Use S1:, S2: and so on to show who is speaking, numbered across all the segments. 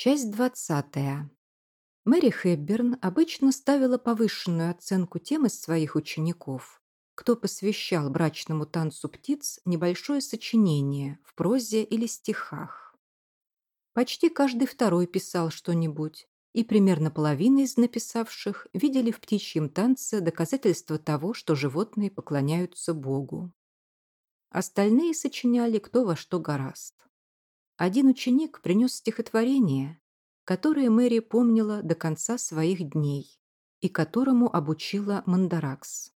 S1: Часть двадцатая. Мэри Хэбберн обычно ставила повышенную оценку тем из своих учеников, кто посвящал брачному танцу птиц небольшое сочинение в прозе или стихах. Почти каждый второй писал что-нибудь, и примерно половина из написавших видели в птичьем танце доказательство того, что животные поклоняются Богу. Остальные сочиняли кто во что гораст. Один ученик принес стихотворение, которое Мэри помнила до конца своих дней и которому обучила Мандаракс.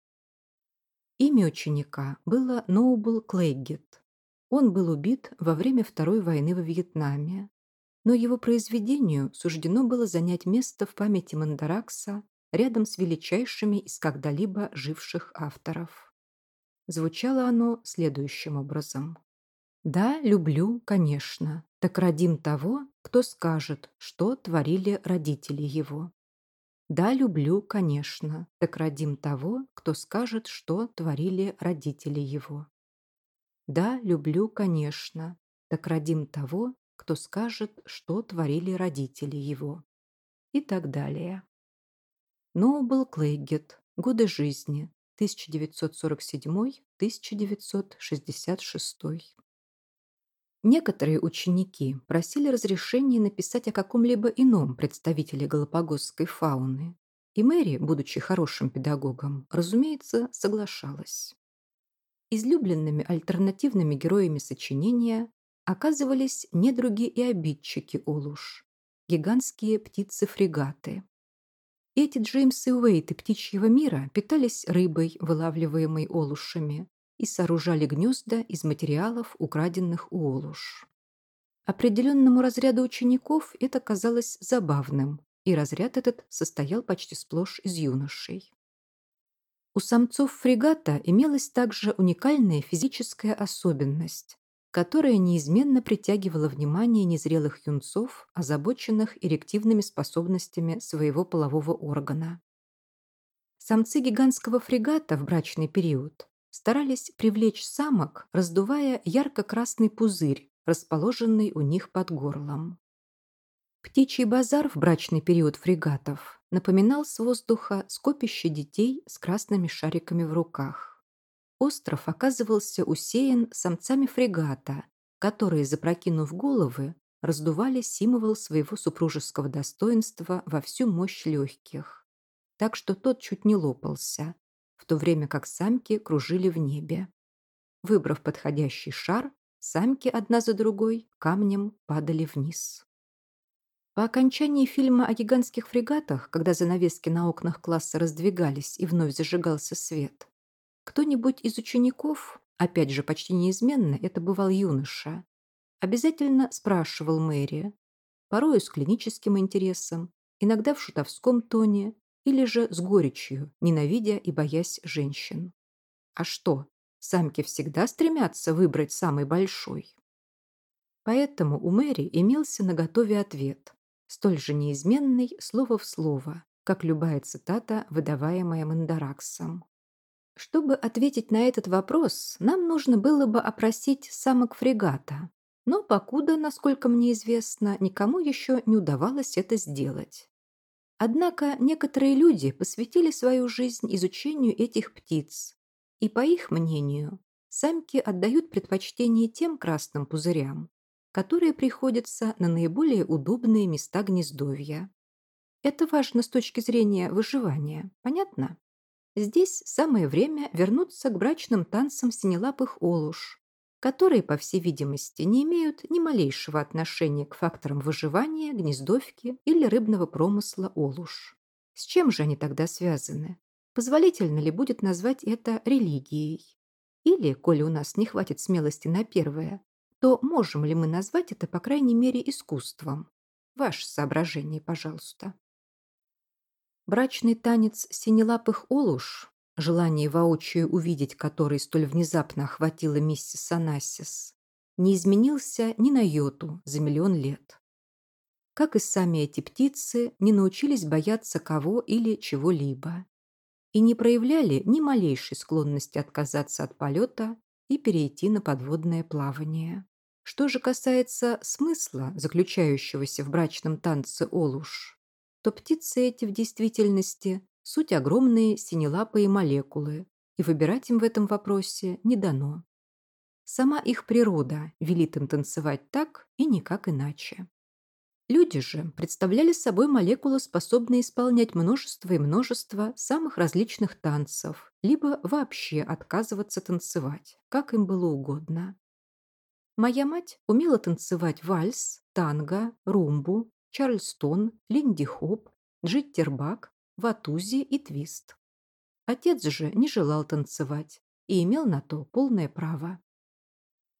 S1: Имя ученика было Ноубл Клейгет. Он был убит во время Второй войны во Вьетнаме, но его произведению суждено было занять место в памяти Мандаракса рядом с величайшими из когда-либо живших авторов. Звучало оно следующим образом. Да, люблю, конечно. Так родим того, кто скажет, что творили родители его. Да, люблю, конечно. Так родим того, кто скажет, что творили родители его. Да, люблю, конечно. Так родим того, кто скажет, что творили родители его. И так далее. Ноубл Клейгет. Годы жизни. 1947-1966. Некоторые ученики просили разрешения написать о каком-либо ином представителе галапагосской фауны, и Мэри, будучи хорошим педагогом, разумеется, соглашалась. Излюбленными альтернативными героями сочинения оказывались недруги и обидчики Олуш, гигантские птицы-фрегаты. Эти Джеймсы Уэйты птичьего мира питались рыбой, вылавливаемой Олушами, и сооружали гнезда из материалов, украденных у Олуш. Определенному разряду учеников это казалось забавным, и разряд этот состоял почти сплошь из юношей. У самцов фрегата имелась также уникальная физическая особенность, которая неизменно притягивала внимание незрелых юнцов, озабоченных эрективными способностями своего полового органа. Самцы гигантского фрегата в брачный период старались привлечь самок, раздувая ярко-красный пузырь, расположенный у них под горлом. Птичий базар в брачный период фрегатов напоминал с воздуха скопище детей с красными шариками в руках. Остров оказывался усеян самцами фрегата, которые, запрокинув головы, раздували символ своего супружеского достоинства во всю мощь легких, так что тот чуть не лопался, то время как самки кружили в небе. Выбрав подходящий шар, самки одна за другой камнем падали вниз. По окончании фильма о гигантских фрегатах, когда занавески на окнах класса раздвигались и вновь зажигался свет, кто-нибудь из учеников, опять же почти неизменно, это бывал юноша, обязательно спрашивал Мэри, порою с клиническим интересом, иногда в шутовском тоне, или же с горечью, ненавидя и боясь женщин. А что, самки всегда стремятся выбрать самый большой? Поэтому у Мэри имелся наготове ответ, столь же неизменный слово в слово, как любая цитата, выдаваемая Мандараксом. Чтобы ответить на этот вопрос, нам нужно было бы опросить самок фрегата, но покуда, насколько мне известно, никому еще не удавалось это сделать. Однако некоторые люди посвятили свою жизнь изучению этих птиц, и, по их мнению, самки отдают предпочтение тем красным пузырям, которые приходятся на наиболее удобные места гнездовья. Это важно с точки зрения выживания, понятно? Здесь самое время вернуться к брачным танцам синелапых олуш, которые, по всей видимости, не имеют ни малейшего отношения к факторам выживания, гнездовки или рыбного промысла олуш. С чем же они тогда связаны? Позволительно ли будет назвать это религией? Или, коли у нас не хватит смелости на первое, то можем ли мы назвать это, по крайней мере, искусством? Ваше соображение, пожалуйста. Брачный танец синелапых олуш желание воочию увидеть который столь внезапно охватило миссис Анасис, не изменился ни на йоту за миллион лет. Как и сами эти птицы не научились бояться кого или чего-либо и не проявляли ни малейшей склонности отказаться от полета и перейти на подводное плавание. Что же касается смысла, заключающегося в брачном танце Олуш, то птицы эти в действительности суть огромные синелапые молекулы, и выбирать им в этом вопросе не дано. Сама их природа велит им танцевать так и никак иначе. Люди же представляли собой молекулы, способные исполнять множество и множество самых различных танцев, либо вообще отказываться танцевать, как им было угодно. Моя мать умела танцевать вальс, танго, румбу, чарльстон, линди-хоп, джиттербак, ватузи и твист. Отец же не желал танцевать и имел на то полное право.